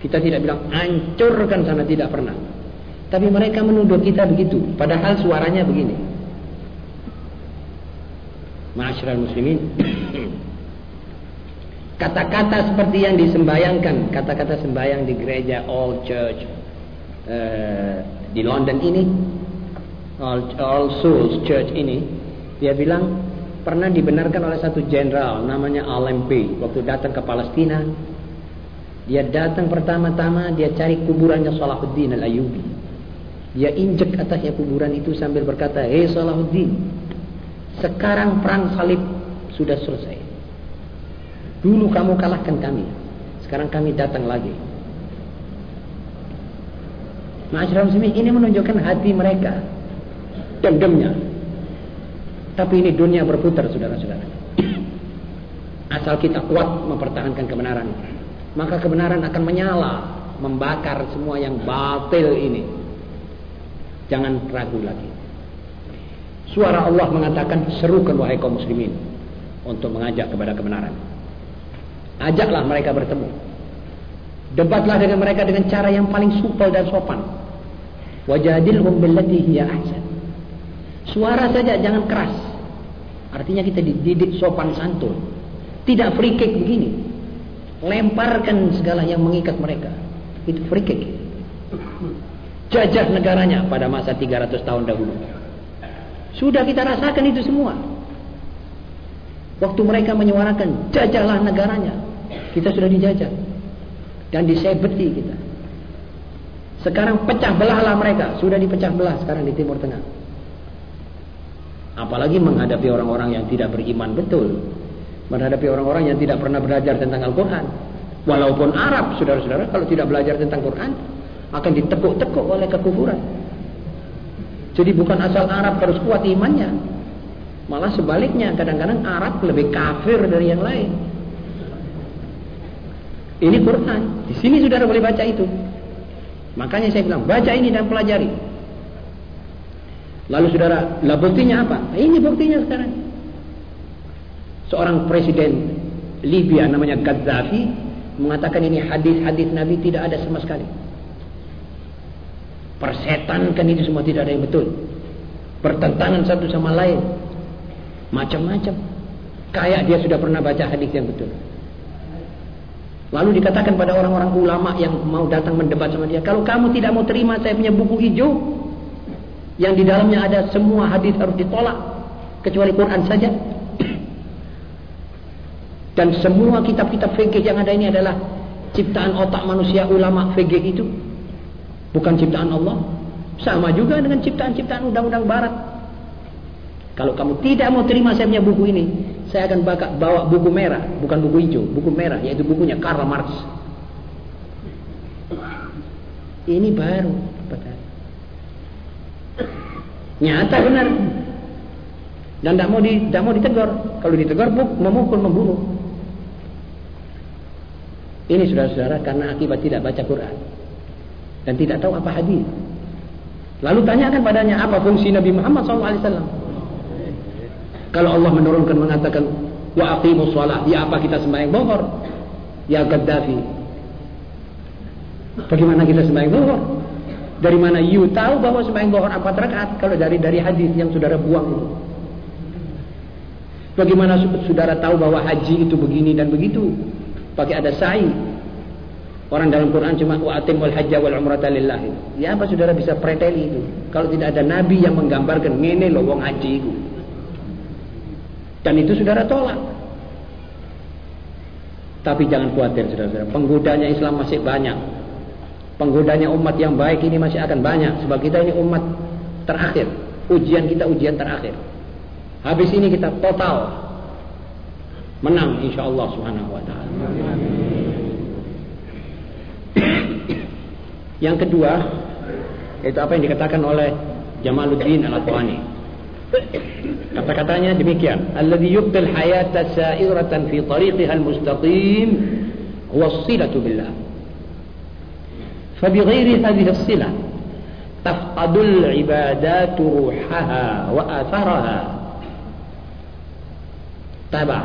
Speaker 2: Kita tidak bilang hancurkan sana tidak pernah. Tapi mereka menuduh kita begitu. Padahal suaranya begini. Ma'asyiral muslimin. Kata-kata seperti yang disembayangkan. Kata-kata sembayang di gereja All Church. Uh, di London ini. All, All Souls Church ini. Dia bilang pernah dibenarkan oleh satu jenderal namanya Alempi waktu datang ke Palestina dia datang pertama-tama dia cari kuburannya Salahuddin Al-Ayubi. Dia injek atasnya kuburan itu sambil berkata hei Salahuddin sekarang perang salib sudah selesai. Dulu kamu kalahkan kami sekarang kami datang lagi. Masyarakat muslimin ini menunjukkan hati mereka dendamnya tapi ini dunia berputar saudara-saudara. Asal kita kuat mempertahankan kebenaran. Maka kebenaran akan menyala. Membakar semua yang batil ini. Jangan ragu lagi. Suara Allah mengatakan serukan wahai kaum muslimin. Untuk mengajak kepada kebenaran. Ajaklah mereka bertemu. Debatlah dengan mereka dengan cara yang paling supel dan sopan. Wajadilhum billati hiya ahsan. Suara saja jangan keras. Artinya kita dididik sopan santun. Tidak free kick begini. Lemparkan segala yang mengikat mereka. Itu free kick. Jajah negaranya pada masa 300 tahun dahulu. Sudah kita rasakan itu semua. Waktu mereka menyuarakan jajahlah negaranya. Kita sudah dijajah. Dan disebeti kita. Sekarang pecah belahlah mereka. Sudah dipecah belah sekarang di Timur Tengah. Apalagi menghadapi orang-orang yang tidak beriman betul. Menghadapi orang-orang yang tidak pernah belajar tentang Al-Quran. Walaupun Arab, saudara-saudara, kalau tidak belajar tentang Quran, akan ditekuk-tekuk oleh kekufuran. Jadi bukan asal Arab harus kuat imannya. Malah sebaliknya, kadang-kadang Arab lebih kafir dari yang lain. Ini Quran. Di sini saudara boleh baca itu. Makanya saya bilang, baca ini dan pelajari. Lalu saudara, lah buktinya apa? Nah, ini buktinya sekarang. Seorang presiden Libya namanya Gaddafi mengatakan ini hadis-hadis Nabi tidak ada sama sekali. Persetankan itu semua tidak ada yang betul. Pertentangan satu sama lain. Macam-macam. Kayak dia sudah pernah baca hadis yang betul. Lalu dikatakan pada orang-orang ulama yang mau datang mendebat sama dia, kalau kamu tidak mau terima saya punya buku hijau yang di dalamnya ada semua hadis harus ditolak kecuali Quran saja. Dan semua kitab-kitab fikih yang ada ini adalah ciptaan otak manusia ulama fikih itu. Bukan ciptaan Allah. Sama juga dengan ciptaan-ciptaan undang-undang barat. Kalau kamu tidak mau terima saya punya buku ini, saya akan bawa buku merah, bukan buku hijau, buku merah, yaitu bukunya Karl Marx. Ini baru. Nyata benar. Dan tidak mau di, tidak mau ditegur. Kalau ditegur, memukul, membunuh. Ini saudara-saudara karena akibat tidak baca Quran dan tidak tahu apa hadis. Lalu tanyakan padanya apa fungsi Nabi Muhammad SAW. Kalau Allah menurunkan mengatakan wa aqimus shalah, ya apa kita sembahyang bohor? Ya Gaddafi. Bagaimana kita sembahyang bohor? Dari mana you tahu bahwa sembahyang bohor empat rakaat? Kalau dari dari hadis yang saudara buang itu. Bagaimana saudara tahu bahwa haji itu begini dan begitu? pakai ada sa'i. Orang dalam Quran cuma wa atimul hajja wal umrata lillah. Ya apa saudara bisa preteli itu? Kalau tidak ada nabi yang menggambarkan ngene lo wong haji itu. Dan itu saudara tolak. Tapi jangan khawatir saudara-saudara, penggodanya Islam masih banyak. Penggodanya umat yang baik ini masih akan banyak sebab kita ini umat terakhir. Ujian kita ujian terakhir. Habis ini kita total menang insyaallah subhanahu wa taala. Yang kedua, itu apa yang dikatakan oleh Jamaluddin Al-Afghani. Kata-katanya demikian, alladhi yubdil hayata sa'iratan fi tariqiha al-mustaqim huwa billah. فبغير هذه الصلة تفقد العبادات روحها وآثرها تبع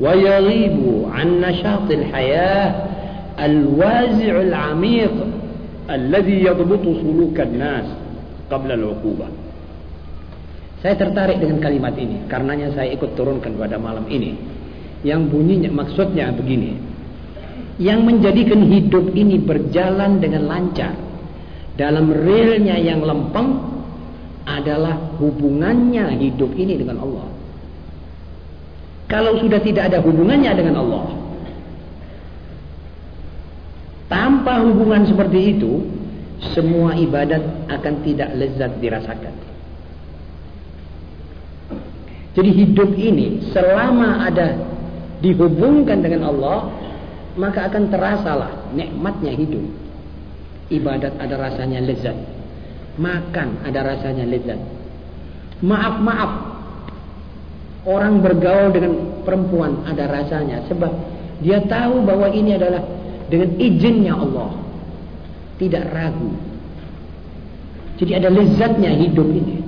Speaker 2: ويغيب عن نشاط الحياة الوازع العميق الذي يضبط سلوك الناس قبل العقوبة Saya tertarik dengan kalimat ini karenanya saya ikut turunkan pada malam ini yang bunyinya maksudnya begini yang menjadikan hidup ini berjalan dengan lancar. Dalam realnya yang lempeng adalah hubungannya hidup ini dengan Allah. Kalau sudah tidak ada hubungannya dengan Allah tanpa hubungan seperti itu semua ibadat akan tidak lezat dirasakan. Jadi hidup ini selama ada dihubungkan dengan Allah maka akan terasalah nikmatnya hidup ibadat ada rasanya lezat makan ada rasanya lezat maaf-maaf Orang bergaul dengan perempuan ada rasanya sebab dia tahu bahwa ini adalah dengan izinnya Allah. Tidak ragu. Jadi ada lezatnya hidup ini.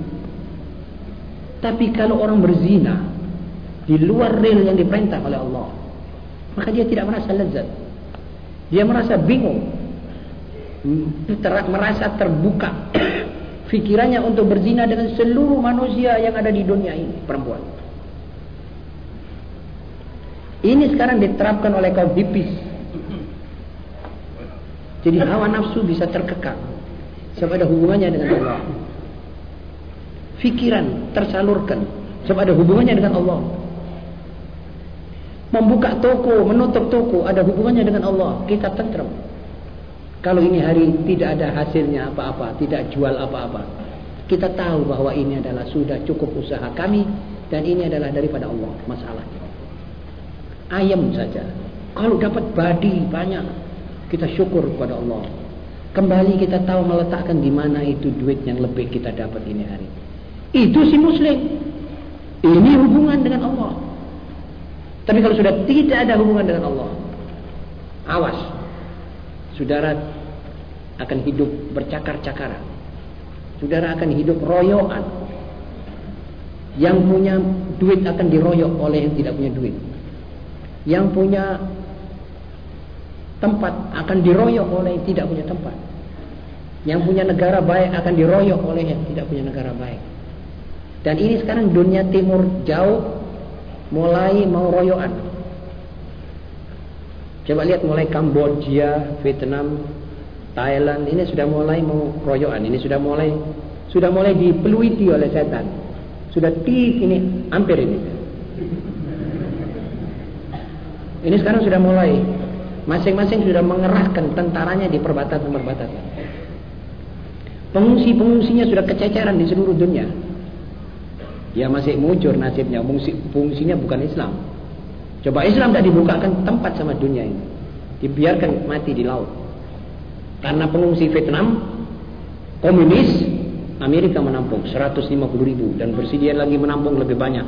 Speaker 2: Tapi kalau orang berzina di luar rel yang diperintah oleh Allah, maka dia tidak merasa lezat. Dia merasa bingung. Ter merasa terbuka fikirannya untuk berzina dengan seluruh manusia yang ada di dunia ini, perempuan. Ini sekarang diterapkan oleh kaum hipis. Jadi hawa nafsu bisa terkekang. Sebab ada hubungannya dengan Allah. Fikiran tersalurkan. Sebab ada hubungannya dengan Allah. Membuka toko, menutup toko, ada hubungannya dengan Allah. Kita tenteram. Kalau ini hari tidak ada hasilnya apa-apa, tidak jual apa-apa. Kita tahu bahwa ini adalah sudah cukup usaha kami dan ini adalah daripada Allah masalahnya ayam saja. Kalau dapat badi banyak, kita syukur kepada Allah. Kembali kita tahu meletakkan di mana itu duit yang lebih kita dapat ini hari. Itu si muslim. Ini hubungan dengan Allah. Tapi kalau sudah tidak ada hubungan dengan Allah, awas. Saudara akan hidup bercakar-cakaran. Saudara akan hidup royokan. Yang punya duit akan diroyok oleh yang tidak punya duit. Yang punya tempat akan diroyok oleh yang tidak punya tempat. Yang punya negara baik akan diroyok oleh yang tidak punya negara baik. Dan ini sekarang dunia timur jauh mulai mau royokan. Coba lihat mulai Kamboja, Vietnam, Thailand ini sudah mulai mau royokan. Ini sudah mulai sudah mulai dipeluiti oleh setan. Sudah tit ini hampir ini. Ini sekarang sudah mulai masing-masing sudah mengerahkan tentaranya di perbatasan-perbatasan. Pengungsi-pengungsinya sudah kececeran di seluruh dunia. Ya masih mujur nasibnya, fungsi, fungsinya bukan Islam. Coba Islam tidak dibukakan tempat sama dunia ini. Dibiarkan mati di laut. Karena pengungsi Vietnam, komunis, Amerika menampung 150 ribu. Dan bersedia lagi menampung lebih banyak.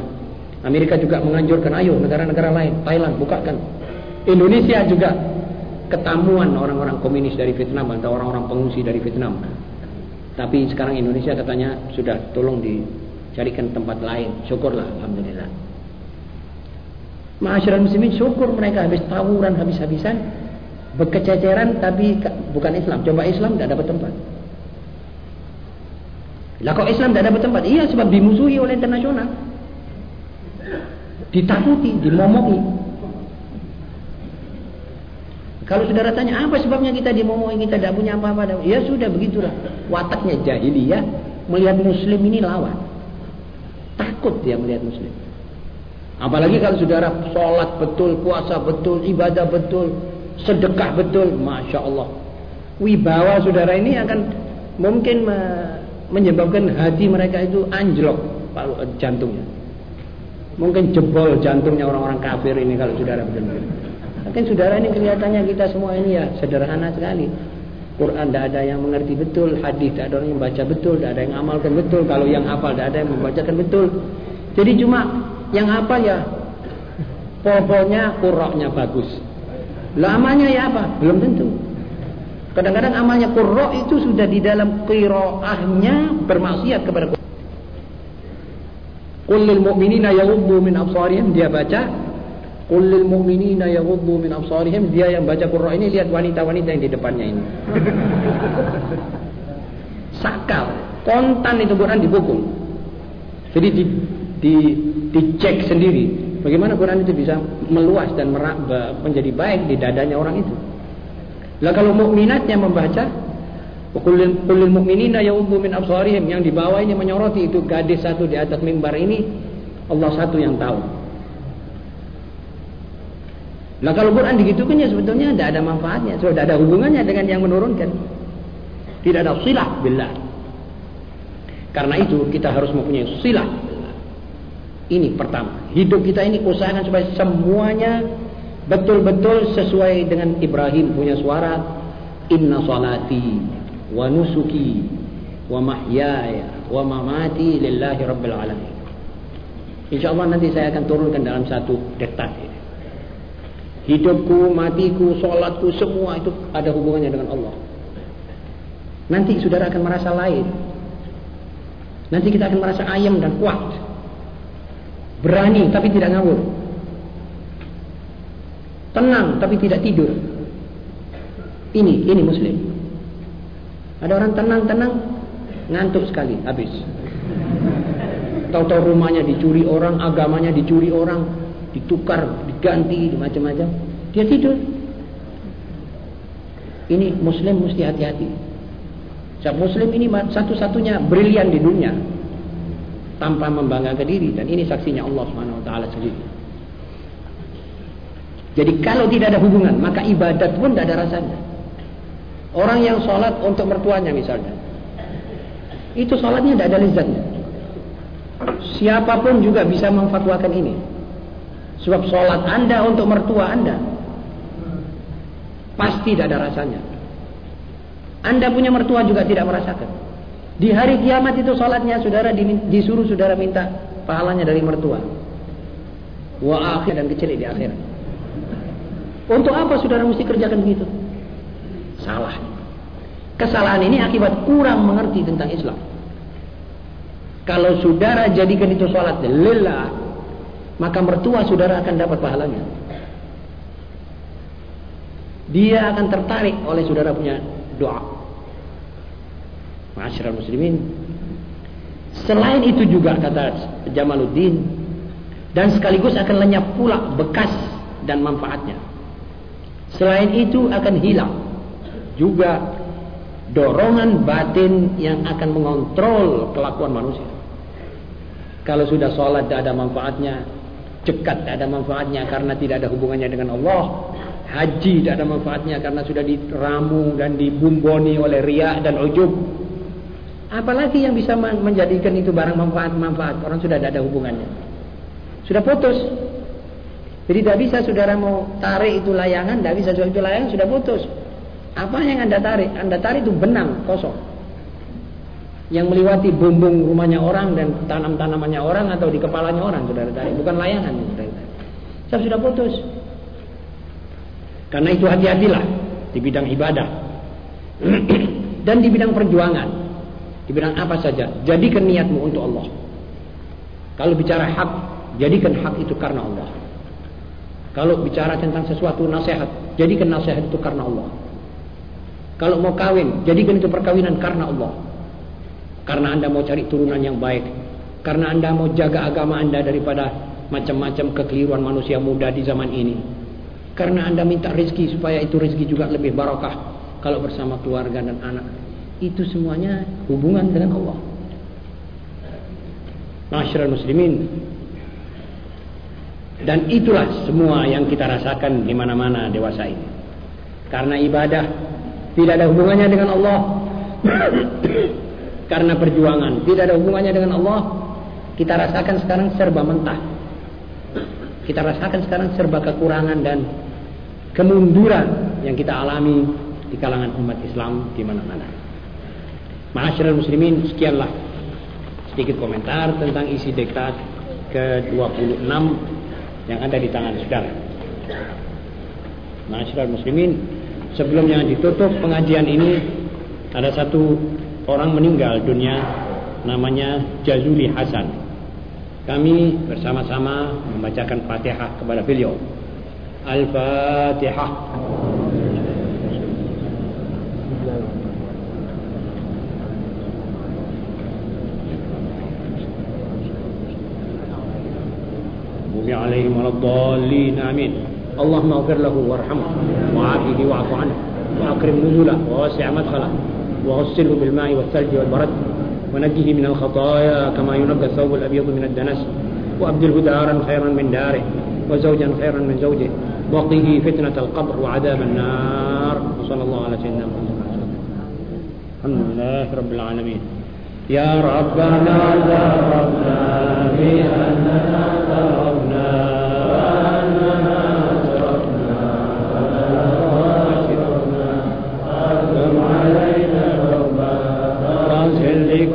Speaker 2: Amerika juga menganjurkan, ayo negara-negara lain, Thailand bukakan. Indonesia juga ketamuan orang-orang komunis dari Vietnam atau orang-orang pengungsi dari Vietnam. Tapi sekarang Indonesia katanya sudah tolong di carikan tempat lain. Syukurlah, alhamdulillah. Masyarakat muslimin syukur mereka habis tawuran habis-habisan berkececeran tapi bukan Islam. Coba Islam tidak dapat tempat. Lah kok Islam tidak dapat tempat? Iya sebab dimusuhi oleh internasional. Ditakuti, dimomongi. Kalau saudara tanya apa sebabnya kita dimomongi, kita tidak punya apa-apa, ya sudah begitulah. Wataknya jahiliyah melihat muslim ini lawan. Takut dia melihat muslim. Apalagi kalau saudara sholat betul, puasa betul, ibadah betul, sedekah betul, masya Allah. Wibawa saudara ini akan mungkin menyebabkan hati mereka itu anjlok jantungnya. Mungkin jebol jantungnya orang-orang kafir ini kalau saudara betul. Mungkin saudara ini kelihatannya kita semua ini ya sederhana sekali. Quran tidak ada yang mengerti betul, hadis tidak ada orang yang baca betul, tidak ada yang amalkan betul. Kalau yang hafal tidak ada yang membacakan betul. Jadi cuma yang apa ya pokoknya kuroknya bagus. Lamanya ya apa? Belum tentu. Kadang-kadang amalnya kurok itu sudah di dalam kiroahnya bermaksiat kepada. Qul lil mu'minina yaghuddu min absarihim dia baca Qul lil mu'minina yaghuddu min absarihim. Dia yang baca Quran ini lihat wanita-wanita yang di depannya ini. Sakal, kontan itu Quran dipukul. Jadi di, di dicek sendiri bagaimana Quran itu bisa meluas dan merak, menjadi baik di dadanya orang itu. Lah kalau mukminatnya membaca Qul lil mu'minina yaghuddu min absarihim yang di bawah ini menyoroti itu gadis satu di atas mimbar ini Allah satu yang tahu. Nah kalau Quran digitukan ya sebetulnya tidak ada manfaatnya, sudah ada hubungannya dengan yang menurunkan. Tidak ada silah billah. Karena itu kita harus mempunyai silah. Ini pertama. Hidup kita ini usahakan supaya semuanya betul-betul sesuai dengan Ibrahim punya suara Inna salati wa nusuki wa mahyaya wa mamati lillahi rabbil alamin. InsyaAllah nanti saya akan turunkan dalam satu ini. Hidupku, matiku, sholatku, semua itu ada hubungannya dengan Allah. Nanti saudara akan merasa lain. Nanti kita akan merasa ayam dan kuat. Berani tapi tidak ngawur. Tenang tapi tidak tidur. Ini, ini muslim. Ada orang tenang-tenang, ngantuk sekali, habis. Tahu-tahu rumahnya dicuri orang, agamanya dicuri orang, ditukar, diganti, macam-macam. Dia tidur. Ini muslim mesti hati-hati. Sebab muslim ini satu-satunya brilian di dunia tanpa membanggakan diri dan ini saksinya Allah taala sendiri. Jadi kalau tidak ada hubungan, maka ibadat pun tidak ada rasanya. Orang yang sholat untuk mertuanya misalnya, itu sholatnya tidak ada lezatnya. Siapa pun juga bisa memfatwakan ini. Sebab sholat anda untuk mertua anda pasti tidak ada rasanya. Anda punya mertua juga tidak merasakan. Di hari kiamat itu sholatnya saudara disuruh saudara minta pahalanya dari mertua. Wa akhir dan kecil di akhirat. Untuk apa saudara mesti kerjakan begitu? Salah. Kesalahan ini akibat kurang mengerti tentang Islam. Kalau saudara jadikan itu sholat lillah, maka mertua saudara akan dapat pahalanya. Dia akan tertarik oleh saudara punya doa. Masyarakat muslimin. Selain itu juga kata Jamaluddin dan sekaligus akan lenyap pula bekas dan manfaatnya. Selain itu akan hilang juga dorongan batin yang akan mengontrol kelakuan manusia. Kalau sudah sholat tidak ada manfaatnya, cekat tidak ada manfaatnya karena tidak ada hubungannya dengan Allah. Haji tidak ada manfaatnya karena sudah diramu dan dibumboni oleh riak dan ujub. Apalagi yang bisa menjadikan itu barang manfaat-manfaat. Orang sudah tidak ada hubungannya. Sudah putus. Jadi tidak bisa saudara mau tarik itu layangan, tidak bisa itu layangan sudah putus. Apa yang anda tarik? Anda tarik itu benang kosong. Yang melewati bumbung rumahnya orang dan tanam-tanamannya orang atau di kepalanya orang saudara tarik. Bukan layangan saudara tarik. Saya sudah putus. Karena itu hati-hatilah di bidang ibadah. dan di bidang perjuangan. Di bidang apa saja. Jadikan niatmu untuk Allah. Kalau bicara hak, jadikan hak itu karena Allah. Kalau bicara tentang sesuatu nasihat, jadikan nasihat itu karena Allah. Kalau mau kawin, jadikan itu perkawinan karena Allah. Karena anda mau cari turunan yang baik. Karena anda mau jaga agama anda daripada macam-macam kekeliruan manusia muda di zaman ini. Karena anda minta rezeki supaya itu rezeki juga lebih barokah. Kalau bersama keluarga dan anak. Itu semuanya hubungan dengan Allah. Masyarakat muslimin. Dan itulah semua yang kita rasakan di mana-mana dewasa ini. Karena ibadah tidak ada hubungannya dengan Allah karena perjuangan. Tidak ada hubungannya dengan Allah. Kita rasakan sekarang serba mentah. Kita rasakan sekarang serba kekurangan dan kemunduran yang kita alami di kalangan umat Islam di mana-mana. Ma'asyiral muslimin sekianlah. Sedikit komentar tentang isi dektat ke-26 yang ada di tangan saudara. Ma'asyiral muslimin sebelumnya ditutup pengajian ini ada satu orang meninggal dunia namanya Jazuli Hasan. Kami bersama-sama membacakan Fatihah kepada beliau. Al-Fatihah. Bumi alaihi al-dhalin amin. Allahumma ghfir lahu warhamhu wa'afihi wa'fu anhu wa akrim nuzulahu wa wasi' madkhalahu وغسله بالماء والثلج والبرد ونجه من الخطايا كما ينقى الثوب الأبيض من الدنس. وأبدله دارا خيرا من داره وزوجا خيرا من زوجه. وقه فتنة القبر وعذاب النار. وصلى الله على سيدنا محمد. الحمد لله رب العالمين. يا ربنا ذربنا بأننا ذربنا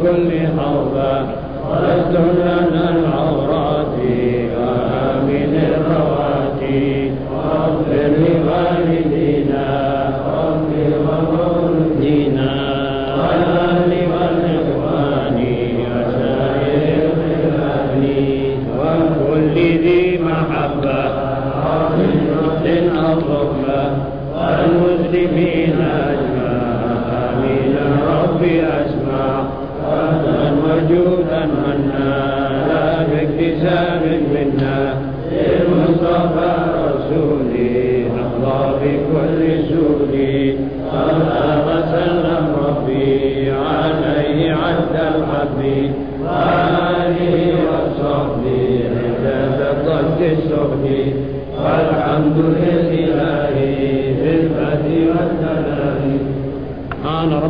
Speaker 2: كل حوضا ولستن